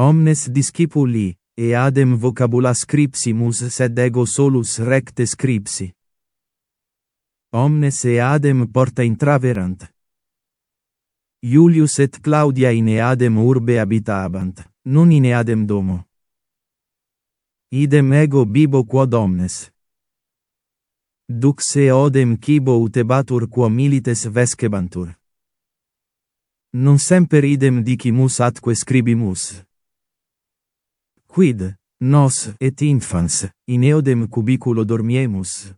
Omnes discipuli, e adem vocabula scripsimus sed ego solus recte scripsi. Omnes e adem porta intraverant. Julius et Claudia in eadem urbe habitabant, non in eadem domo. Idem ego bibo quod omnes. Dux e odem cibo utebatur quo milites vescebantur. Non semper idem dicimus atque scribimus. Quid, nos et infans, in eodem cubiculo dormiemus,